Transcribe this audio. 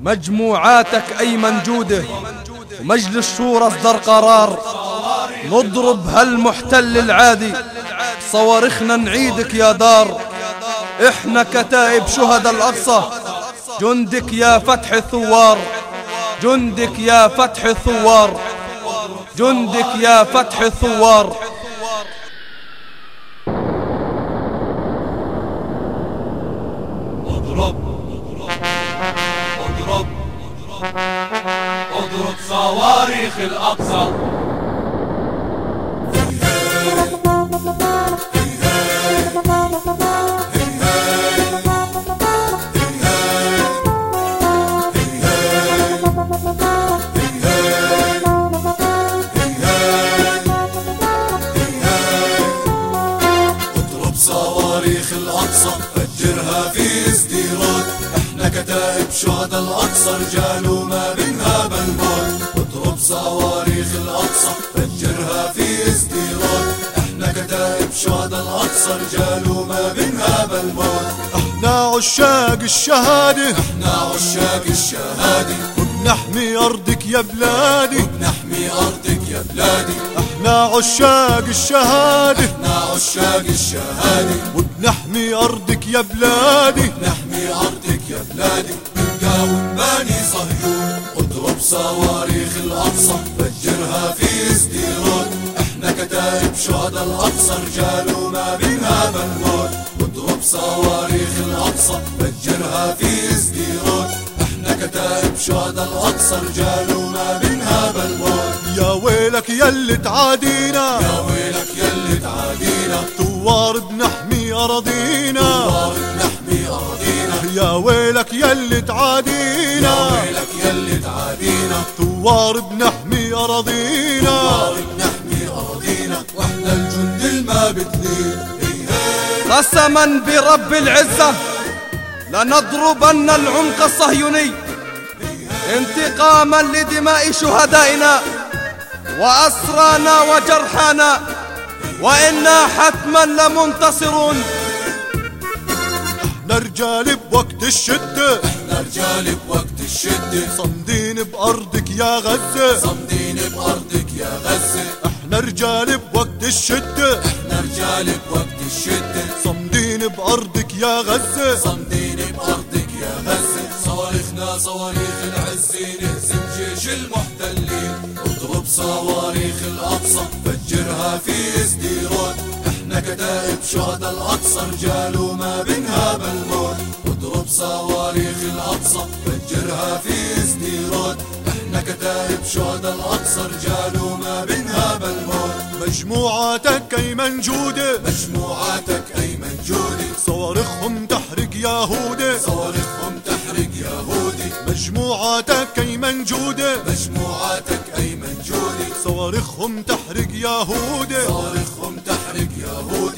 مجموعاتك أيمن جودة ومجلس شورى اصدر قرار. نضرب هالمحتل العادي. صواريخنا نعيدك يا دار. إحنا كتائب شهداء الأقصى. جندك يا فتح الثوار. جندك يا فتح الثوار. جندك يا فتح الثوار. صواريخ الأقصى. صواريخ الأقصى فجرها في ازديراد. إحنا كتائب شهداء الأقصى رجال وما بنهاب الأقصى فجرها في ازديراد إحنا كتائب شهداء الأقصى رجال وما بنهاب الموت إحنا عشاق الشهادة. إحنا عشاق الشهادة. نحمي أرضك يا بلادي. نحمي أرضك يا بلادي. إحنا عشاق الشهادة. إحنا عشاق الشهادة. وبنحمي أرضك يا بلادي. نحمي أرضك يا بلادي. نقاوم بني صهيون. صواريخ الأقصى فجرها في ازديراد إحنا كتائب شهداء الأقصى رجال وما بنهاب الموت اضرب صواريخ الأقصى فجرها في ازديراد إحنا كتائب شهداء الأقصى رجال وما بنهاب الموت يا ويلك يلي تعادينا. يا ويلك يلي تعادينا. ثوار بنحمي أراضينا. يلي يا تعادينا ويلك يلي تعادينا. ثوار بنحمي أراضينا. طارق نحمي أراضينا. وإحنا الجند الما بتلين قسما برب العزة لنضربن العمق الصهيوني. انتقاما لدماء شهدائنا. وأسرانا وجرحانا. وإنا حتما لمنتصرون. إحنا رجال بوقت الشدة. إحنا رجال بوقت الشدة. صمدين بأرضك يا غزة. صمدين بأرضك يا غزة. إحنا رجال بوقت الشدة. إحنا رجال بوقت الشدة. صمدين بأرضك يا غزة. صمدين بأرضك يا غزة. صواريخنا صواريخ العزة نهزم جيش المحتلين. اضرب صواريخ الأقصى. فجرها في ازديراد إحنا كتائب شهداء الأقصى. رجال وما بنهاب فجرها في ازديراد إحنا كتائب شهداء الأقصى رجال وما بنهاب الموت مجموعاتك أيمن جودة مجموعاتك أيمن جودي صواريخهم تحرق يهودة صواريخهم تحرق يهودي مجموعاتك أيمن جودة مجموعاتك أيمن جودي صواريخهم تحرق يهودة صواريخهم تحرق يهودي